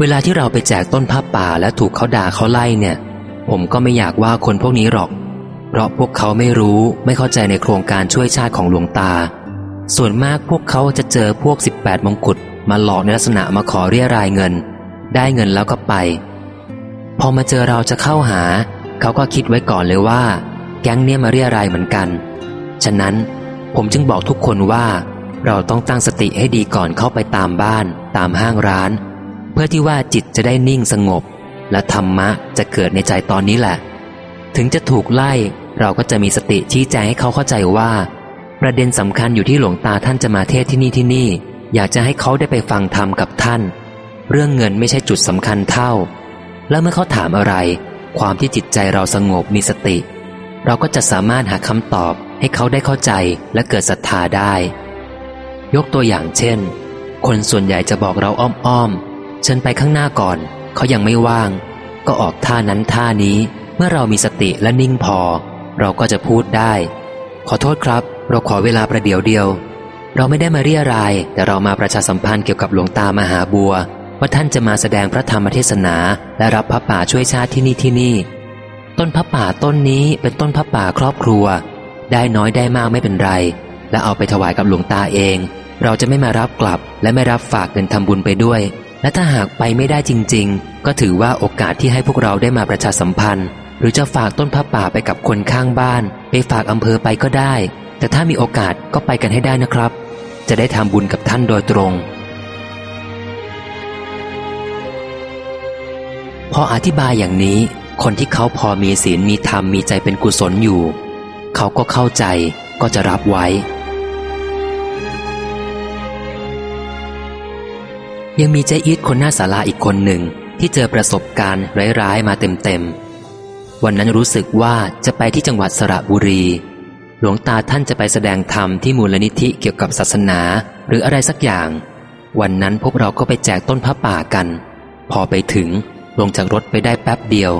เวลาที่เราไปแจกต้นผ้าป่าและถูกเขาด่าเขาไล่เนี่ย ผมก็ไม่อยากว่าคนพวกนี้หรอก เพราะพวกเขาไม่รู้ไม่เข้าใจในโครงการช่วยชาติของหลวงตา ส่วนมากพวกเขาจะเจอพวก 18 มงกุฎมาหลอกในลักษณะมาขอเรียรายเงิน ได้เงินแล้วก็ไป พอมาเจอเราจะเข้าหา เขาก็คิดไว้ก่อนเลยว่า แก๊งเนี่ยมาเรียรายเหมือนกัน ฉะนั้นผมจึงบอกทุกคนว่า เราต้องตั้งสติให้ดีก่อนเข้าไปตามบ้าน ตามห้างร้าน พื่อที่ว่าจิตจะได้นิ่งสงบ และธรรมะจะเกิดในใจตอนนี้แหละ ถึงจะถูกไล่เราก็จะมีสติชี้แจงให้เขาเข้าใจว่า ประเด็นสำคัญอยู่ที่หลวงตาท่านจะมาเทศที่นี่ที่นี่ อยากจะให้เขาได้ไปฟังธรรมกับท่าน เรื่องเงินไม่ใช่จุดสำคัญเท่า และเมื่อเขาถามอะไร ความที่จิตใจเราสงบมีสติ เราก็จะสามารถหาคำตอบให้เขาได้เข้าใจและเกิดศรัทธาได้ ยกตัวอย่างเช่น คนส่วนใหญ่จะบอกเราอ้อมๆ เชิญไปข้างหน้าก่อน เขายังไม่ว่าง ก็ออกท่านั้นท่านี้ เมื่อเรามีสติและนิ่งพอ เราก็จะพูดได้ ขอโทษครับ เราขอเวลาประเดี๋ยวเดียว เราไม่ได้มาเรียราย แต่เรามาประชาสัมพันธ์เกี่ยวกับหลวงตามหาบัว ว่าท่านจะมาแสดงพระธรรมเทศนา และรับพระป่าช่วยชาติที่นี่ที่นี่ ต้นพระป่าต้นนี้เป็นต้นพระป่าครอบครัว ได้น้อยได้มากไม่เป็นไร และเอาไปถวายกับหลวงตาเอง เราจะไม่มารับกลับ และไม่รับฝากเงินทำบุญไปด้วย และถ้าหากไปไม่ได้จริง ๆ ก็ถือว่าโอกาสที่ให้พวกเราได้มาประชาสัมพันธ์ หรือจะฝากต้นพระป่าไปกับคนข้างบ้าน ไปฝากอำเภอไปก็ได้ แต่ถ้ามีโอกาสก็ไปกันให้ได้นะครับ จะได้ทำบุญกับท่านโดยตรง พออธิบายอย่างนี้ คนที่เขาพอมีศีลมีธรรมมีใจเป็นกุศลอยู่ เขาก็เข้าใจก็จะรับไว้ ยังมีเจ๊อีทคนหน้าศาลาอีกคนหนึ่งที่เจอประสบการณ์ร้ายๆมาเต็มๆ วันนั้นรู้สึกว่าจะไปที่จังหวัดสระบุรี หลวงตาท่านจะไปแสดงธรรมที่มูลนิธิเกี่ยวกับศาสนา หรืออะไรสักอย่าง วันนั้นพวกเราก็ไปแจกต้นพระป่ากัน พอไปถึงลงจากรถไปได้แป๊บเดียว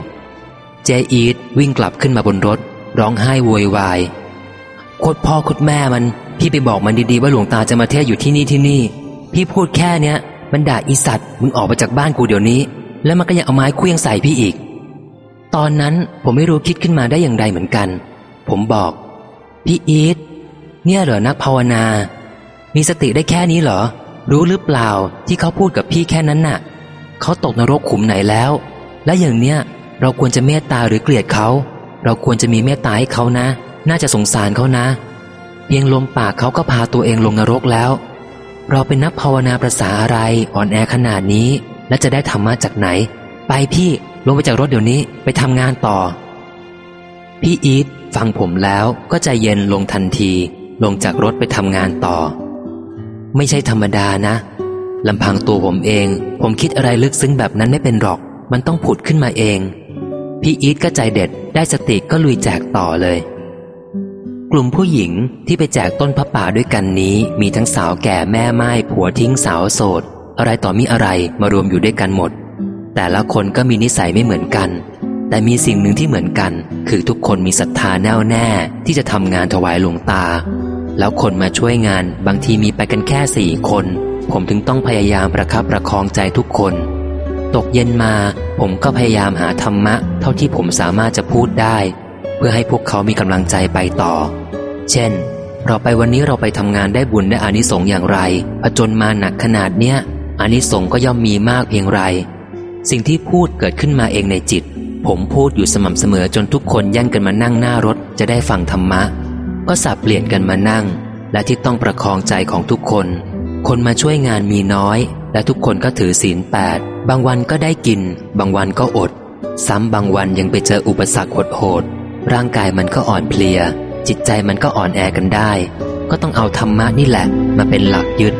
เจอีทวิ่งกลับขึ้นมาบนรถ ร้องไห้โวยวายโคตรพ่อโคตรแม่มัน พี่ไปบอกมันดีๆว่าหลวงตาจะมาเทศอยู่ที่นี่ที่นี่ พี่พูดแค่เนี้ย มันด่าอีสัตว์มึงออกไปจากบ้านกูเดี๋ยวนี้ แล้วมันก็ยังเอาไม้เคลี้ยงใส่พี่อีก ตอนนั้นผมไม่รู้คิดขึ้นมาได้อย่างไรเหมือนกัน ผมบอก พี่อีทเนี่ยเหรอนักภาวนา มีสติได้แค่นี้เหรอ รู้หรือเปล่าที่เขาพูดกับพี่แค่นั้นน่ะ เขาตกนรกขุมไหนแล้ว และอย่างเนี้ยเราควรจะเมตตาหรือเกลียดเขา เราควรจะมีเมตตาให้เขานะ น่าจะสงสารเขานะเพียงลมปากเขาก็พาตัวเองลงนรกแล้ว เราเป็นนักภาวนาประสาอะไรอ่อนแอขนาดนี้ และจะได้ธรรมะจากไหน ไปพี่ลงไปจากรถเดี๋ยวนี้ไปทำงานต่อ พี่อีทฟังผมแล้วก็ใจเย็นลงทันที ลงจากรถไปทำงานต่อ ไม่ใช่ธรรมดานะลำพังตัวผมเอง ผมคิดอะไรลึกซึ้งแบบนั้นไม่เป็นหรอก มันต้องผุดขึ้นมาเอง พี่อีทก็ใจเด็ดได้สติก็ลุยแจกต่อเลย กลุ่มผู้หญิงที่ไปแจกต้นพระป่าด้วยกันนี้ มีทั้งสาวแก่แม่ไม้ผัวทิ้งสาวโสด อะไรต่อมีอะไรมารวมอยู่ด้วยกันหมด แต่ละคนก็มีนิสัยไม่เหมือนกัน แต่มีสิ่งหนึ่งที่เหมือนกัน คือทุกคนมีศรัทธาแน่วแน่ ที่จะทำงานถวายหลวงตา แล้วคนมาช่วยงานบางทีมีไปกันแค่สี่คน ผมถึงต้องพยายามประคับประคองใจทุกคน ตกเย็นมาผมก็พยายามหาธรรมะ เท่าที่ผมสามารถจะพูดได้ เพื่อให้พวกเขามีกำลังใจไปต่อ เช่น เราไปวันนี้เราไปทำงานได้บุญได้อานิสงส์อย่างไรผจญมาหนักขนาดเนี้ยอานิสงส์ก็ย่อมมีมากเพียงไร สิ่งที่พูดเกิดขึ้นมาเองในจิต ผมพูดอยู่สม่ำเสมอจนทุกคนแย่งกันมานั่งหน้ารถจะได้ฟังธรรมะ ก็สับเปลี่ยนกันมานั่ง และที่ต้องประคองใจของทุกคน คนมาช่วยงานมีน้อย และทุกคนก็ถือศีลแปดบางวันก็ได้กิน บางวันก็อด ซ้ำบางวันยังไปเจออุปสรรคโหดๆร่างกายมันก็อ่อนเพลีย จิตใจมันก็อ่อนแอกันได้ ก็ต้องเอาธรรมะนี่แหละ มาเป็นหลักยึด